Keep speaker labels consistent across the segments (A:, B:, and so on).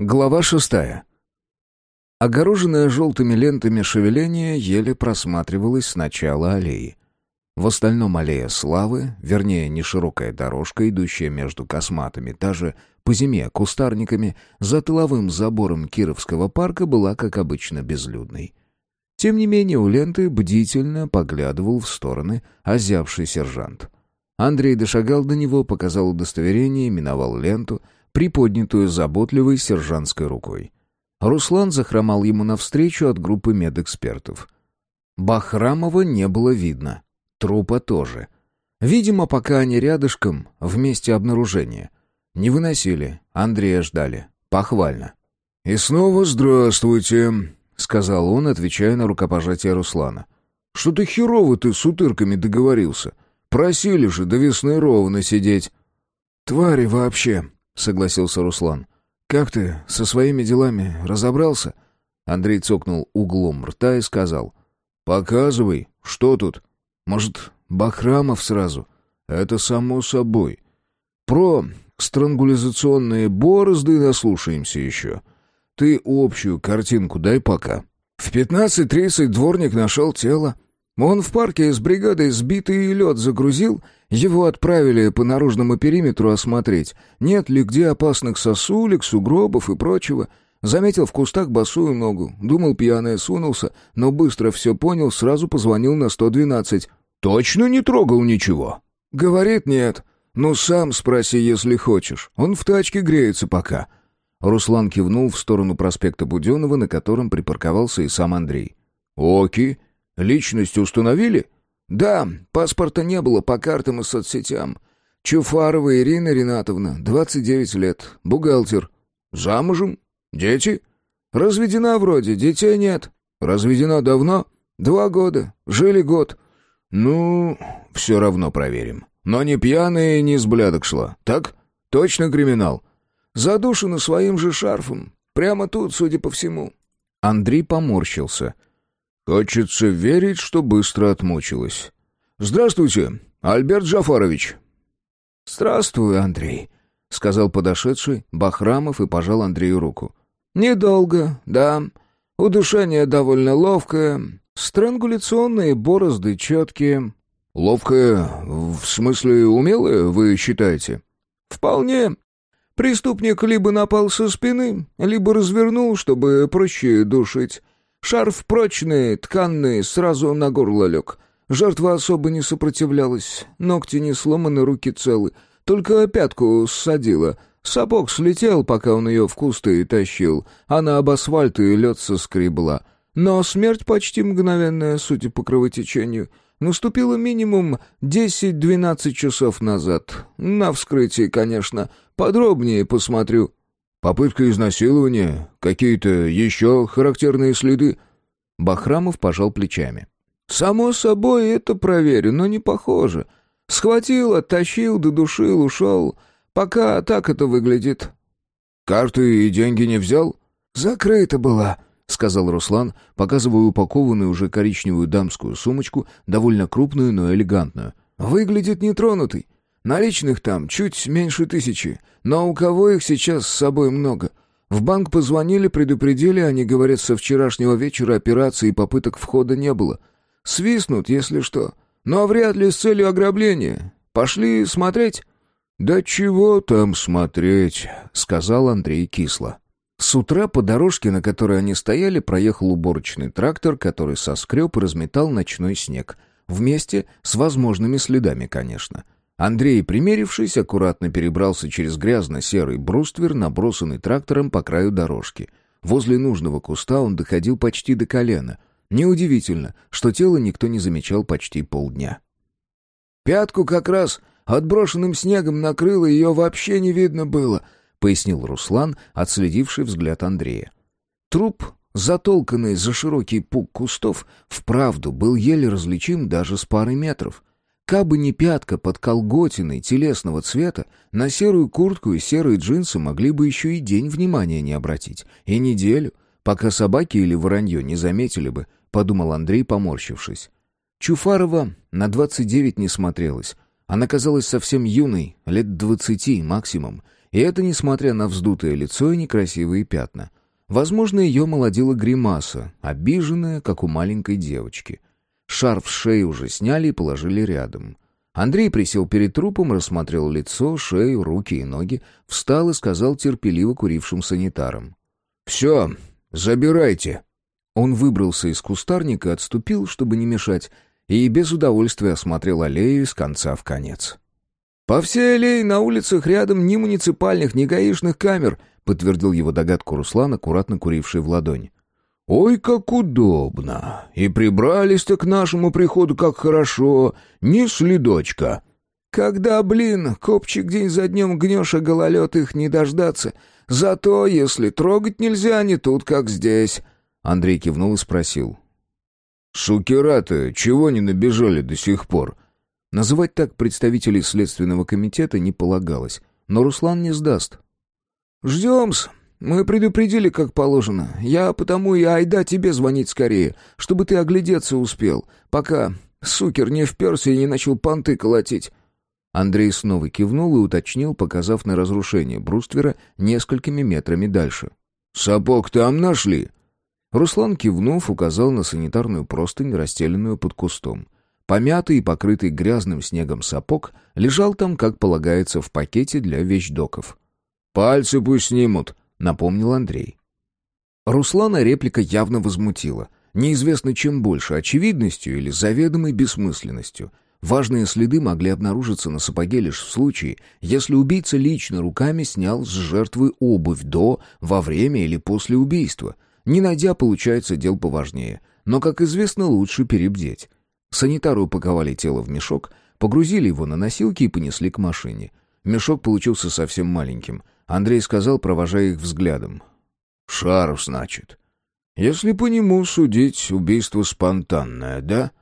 A: Глава шестая. Огороженное желтыми лентами шевеление еле просматривалось с начала аллеи. В остальном аллея славы, вернее, не широкая дорожка, идущая между косматами, даже по зиме кустарниками, за тыловым забором Кировского парка была, как обычно, безлюдной. Тем не менее, у ленты бдительно поглядывал в стороны озявший сержант. Андрей дошагал до него, показал удостоверение, миновал ленту — приподнятую заботливой сержантской рукой. Руслан захромал ему навстречу от группы медэкспертов. Бахрамова не было видно. Трупа тоже. Видимо, пока они рядышком, в месте обнаружения. Не выносили, Андрея ждали. Похвально.
B: «И снова здравствуйте», — сказал он, отвечая на рукопожатие Руслана. «Что-то херово ты с утырками договорился. Просили же до весны ровно сидеть».
A: «Твари вообще», согласился Руслан. «Как ты со своими делами разобрался?» Андрей цокнул углом рта и сказал.
B: «Показывай, что тут?
A: Может, Бахрамов сразу?»
B: «Это само собой. Про странгулизационные борозды наслушаемся еще. Ты общую картинку дай пока».
A: В пятнадцать тридцать дворник нашел тело. Он в парке с бригадой сбитый лед загрузил его отправили по наружному периметру осмотреть, нет ли где опасных сосулек, сугробов и прочего. Заметил в кустах босую ногу. Думал, пьяный сунулся, но быстро все понял, сразу позвонил на 112.
B: «Точно не трогал ничего?»
A: «Говорит, нет. Ну, сам спроси, если хочешь. Он в тачке греется пока». Руслан кивнул в сторону проспекта Буденова, на котором припарковался и сам Андрей.
B: «Оки. Личность установили?»
A: «Да, паспорта не было по картам и соцсетям. Чуфарова Ирина Ринатовна, 29 лет, бухгалтер.
B: Замужем? Дети?»
A: «Разведена вроде, детей нет».
B: «Разведена давно?»
A: «Два года. Жили год».
B: «Ну, все равно проверим. Но не пьяная и не с блядок шла. Так? Точно криминал?»
A: «Задушена своим же шарфом. Прямо тут, судя по всему».
B: Андрей поморщился – Хочется верить, что быстро отмучилась. «Здравствуйте, Альберт Джафарович».
A: «Здравствуй, Андрей», — сказал подошедший Бахрамов и пожал Андрею руку. «Недолго, да. Удушение довольно ловкое. Странгуляционные борозды четкие».
B: «Ловкое? В смысле умелое, вы считаете?»
A: «Вполне. Преступник либо напал со спины, либо развернул, чтобы проще душить. Шарф прочный, тканный, сразу на горло лег. Жертва особо не сопротивлялась, ногти не сломаны, руки целы. Только пятку ссадила. Сапог слетел, пока он ее в кусты тащил. Она об асфальт и лед соскребла. Но смерть почти мгновенная, судя по кровотечению. Наступила минимум 10-12 часов назад. На вскрытии, конечно. Подробнее посмотрю.
B: Попытка изнасилования? Какие-то еще характерные следы?»
A: Бахрамов пожал плечами. «Само собой, это проверю, но не похоже. Схватил, оттащил, додушил, ушел. Пока так это выглядит».
B: «Карты и деньги не взял?»
A: «Закрыта была», — сказал Руслан, показывая упакованную уже коричневую дамскую сумочку, довольно крупную, но элегантную. «Выглядит нетронутой. Наличных там чуть меньше тысячи, но у кого их сейчас с собой много? В банк позвонили, предупредили, они говорят, со вчерашнего вечера операции и попыток входа не было. Свистнут, если что. Но вряд ли с целью ограбления. Пошли смотреть?»
B: «Да чего там смотреть?» — сказал Андрей кисло.
A: С утра по дорожке, на которой они стояли, проехал уборочный трактор, который соскреб и разметал ночной снег. Вместе с возможными следами, конечно. — Андрей, примерившись, аккуратно перебрался через грязно-серый бруствер, набросанный трактором по краю дорожки. Возле нужного куста он доходил почти до колена. Неудивительно, что тело никто не замечал почти полдня. «Пятку как раз отброшенным снегом накрыло, ее вообще не видно было», — пояснил Руслан, отследивший взгляд Андрея. Труп, затолканный за широкий пук кустов, вправду был еле различим даже с пары метров — Кабы не пятка под колготиной телесного цвета, на серую куртку и серые джинсы могли бы еще и день внимания не обратить. И неделю, пока собаки или воронье не заметили бы, подумал Андрей, поморщившись. Чуфарова на двадцать девять не смотрелась. Она казалась совсем юной, лет двадцати максимум, И это несмотря на вздутое лицо и некрасивые пятна. Возможно, ее молодила гримаса, обиженная, как у маленькой девочки. Шарф с шеи уже сняли и положили рядом. Андрей присел перед трупом, рассмотрел лицо, шею, руки и ноги, встал и сказал терпеливо курившим санитарам.
B: «Все, забирайте».
A: Он выбрался из кустарника, отступил, чтобы не мешать, и без удовольствия осмотрел аллею с конца в конец. «По всей аллее на улицах рядом ни муниципальных, ни гаишных камер», подтвердил его догадку Руслан, аккуратно куривший в ладонь.
B: «Ой, как удобно! И прибрались-то к нашему приходу как хорошо! Ни следочка!»
C: «Когда, блин, копчик день за днем гнешь, а гололед их не дождаться. Зато, если трогать нельзя, не тут, как здесь».
A: Андрей кивнул и спросил.
B: «Шукера-то чего не набежали до сих пор?»
A: Называть так представителей Следственного комитета не полагалось, но Руслан не сдаст.
C: «Ждем-с. Мы предупредили, как положено. Я потому и айда тебе звонить скорее, чтобы ты оглядеться успел, пока сукер не вперся и не начал понты колотить».
A: Андрей снова кивнул и уточнил, показав на разрушение бруствера несколькими метрами дальше.
B: «Сапог там нашли?»
A: Руслан, кивнув, указал на санитарную простынь, расстеленную под кустом. Помятый и покрытый грязным снегом сапог лежал там, как полагается, в пакете для вещдоков.
B: «Пальцы пусть снимут», —
A: напомнил Андрей. Руслана реплика явно возмутила. Неизвестно чем больше, очевидностью или заведомой бессмысленностью. Важные следы могли обнаружиться на сапоге лишь в случае, если убийца лично руками снял с жертвы обувь до, во время или после убийства — не найдя, получается, дел поважнее. Но, как известно, лучше перебдеть. Санитары упаковали тело в мешок, погрузили его на носилки и понесли к машине. Мешок получился совсем маленьким. Андрей сказал, провожая их взглядом.
B: «Шаров, значит. Если по нему судить, убийство спонтанное, да?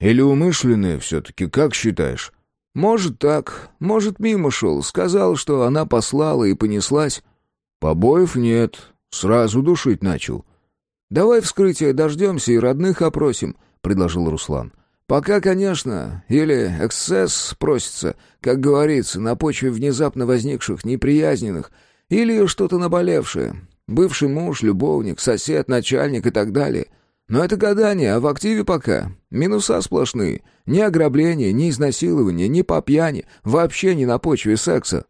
B: Или умышленное все-таки, как считаешь?»
C: «Может так. Может, мимо шел. Сказал, что она послала и понеслась».
B: «Побоев нет. Сразу душить начал».
C: «Давай вскрытие дождемся и родных опросим», — предложил Руслан. «Пока, конечно, или эксцесс просится, как говорится, на почве внезапно возникших неприязненных, или что-то наболевшее. Бывший муж, любовник, сосед, начальник и так далее. Но это гадание, а в активе пока. Минуса сплошные. Ни ограбления, ни изнасилования, ни по пьяни, вообще не на почве секса».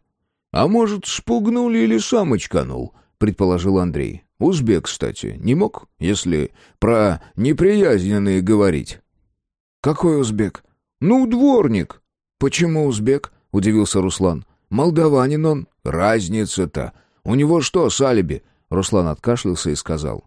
B: «А может, шпугнули или сам очканул?» — предположил Андрей. Узбек, кстати, не мог, если про неприязненные говорить.
C: Какой узбек?
B: Ну, дворник.
C: Почему узбек? Удивился Руслан. Молдаванин он.
B: Разница-то. У него что с алиби?
A: Руслан откашлялся и сказал.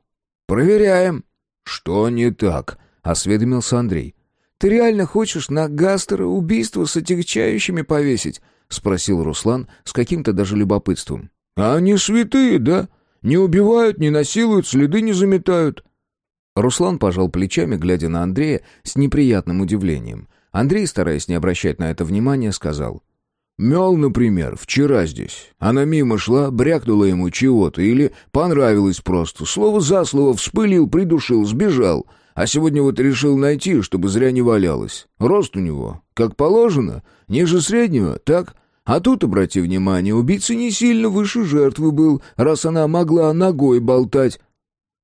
C: Проверяем.
B: Что не так?
A: Осведомился Андрей.
C: Ты реально хочешь на Гастера убийство с отягчающими повесить? Спросил Руслан с каким-то даже любопытством.
B: А они святые, да? Не убивают, не насилуют, следы не заметают».
A: Руслан пожал плечами, глядя на Андрея с неприятным удивлением. Андрей, стараясь не обращать на это внимания, сказал.
B: «Мел, например, вчера здесь. Она мимо шла, брякнула ему чего-то или понравилось просто. Слово за слово вспылил, придушил, сбежал. А сегодня вот решил найти, чтобы зря не валялась. Рост у него, как положено, ниже среднего, так?» А тут, обрати внимание, убийца не сильно выше жертвы был, раз она могла ногой болтать.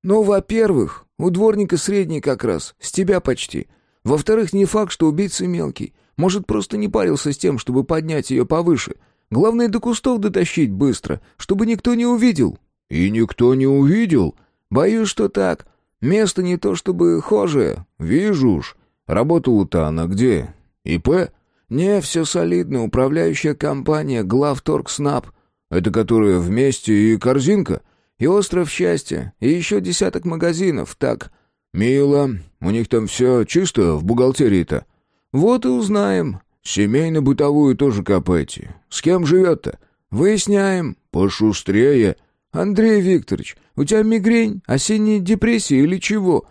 C: Ну, во-первых, у дворника средний как раз, с тебя почти. Во-вторых, не факт, что убийца мелкий. Может, просто не парился с тем, чтобы поднять ее повыше. Главное, до кустов дотащить быстро, чтобы никто не увидел».
B: «И никто не увидел?»
C: «Боюсь, что так. Место не то чтобы хожее».
B: «Вижу уж. Работала-то она где? ИП?»
C: «Не, все солидно. Управляющая компания «Главторгснаб».
B: Это которая вместе и корзинка?
C: И «Остров счастья». И еще десяток магазинов. Так».
B: «Мило. У них там все чисто в бухгалтерии-то».
C: «Вот и узнаем».
B: «Семейно-бытовую тоже копайте. С кем живет-то?»
C: «Выясняем».
B: «Пошустрее».
C: «Андрей Викторович, у тебя мигрень, осенняя депрессия или чего?»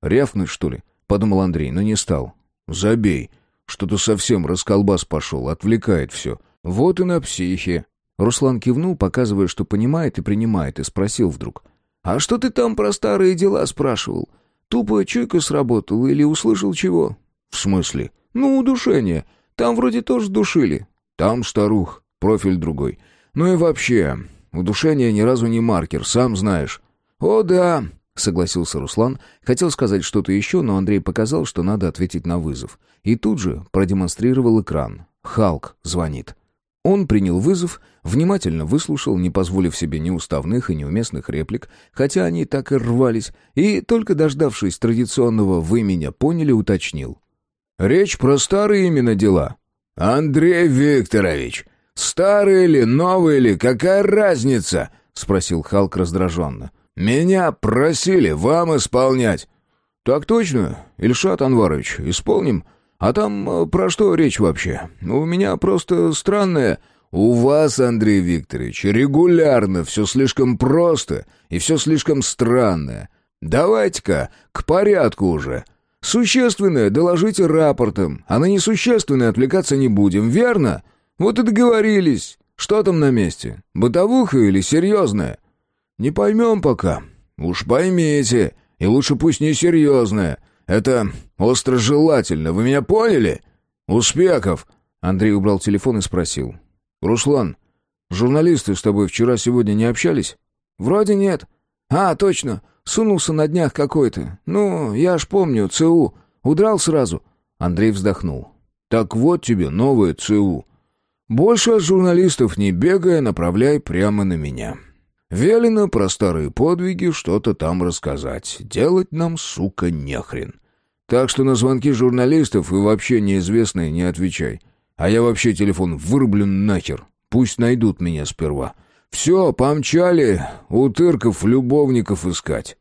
A: «Рявнуть, что ли?» — подумал Андрей, но не стал.
B: «Забей. Что-то совсем расколбас пошел, отвлекает все. Вот и на психе».
A: Руслан кивнул, показывая, что понимает и принимает, и спросил вдруг.
C: «А что ты там про старые дела спрашивал? Тупо чуйка сработала или услышал чего?»
B: «В смысле?»
C: «Ну, удушение. Там вроде тоже душили».
B: «Там старух, профиль другой. Ну и вообще, удушение ни разу не маркер, сам знаешь».
A: «О да», — согласился Руслан. Хотел сказать что-то еще, но Андрей показал, что надо ответить на вызов. И тут же продемонстрировал экран. «Халк звонит». Он принял вызов, внимательно выслушал, не позволив себе ни уставных и неуместных реплик, хотя они так и рвались, и, только дождавшись традиционного «вы меня поняли», уточнил.
B: «Речь про старые именно дела». «Андрей Викторович, старые ли, новые ли, какая разница?» — спросил Халк раздраженно. «Меня просили вам исполнять».
A: «Так точно, Ильшат Анварович, исполним». А там э, про что речь вообще? У меня просто странное...
B: У вас, Андрей Викторович, регулярно все слишком просто и все слишком странное. Давайте-ка к порядку уже. Существенное доложите рапортом, а на несущественное отвлекаться не будем, верно? Вот и договорились. Что там на месте? Бытовуха или серьезная? Не поймем пока. Уж поймите, и лучше пусть не серьезная. Это остро желательно, вы меня поняли? Успехов!»
A: Андрей убрал телефон и спросил. «Руслан, журналисты с тобой вчера-сегодня не общались?»
C: «Вроде нет. А, точно, сунулся на днях какой-то. Ну, я ж помню, ЦУ. Удрал сразу».
A: Андрей вздохнул.
B: «Так вот тебе новое ЦУ. Больше от журналистов не бегая, направляй прямо на меня». Велено про старые подвиги что-то там рассказать. Делать нам, сука, нехрен. Так что на звонки журналистов и вообще неизвестные не отвечай. А я вообще телефон вырублю нахер. Пусть найдут меня сперва. Все, помчали утырков, любовников искать.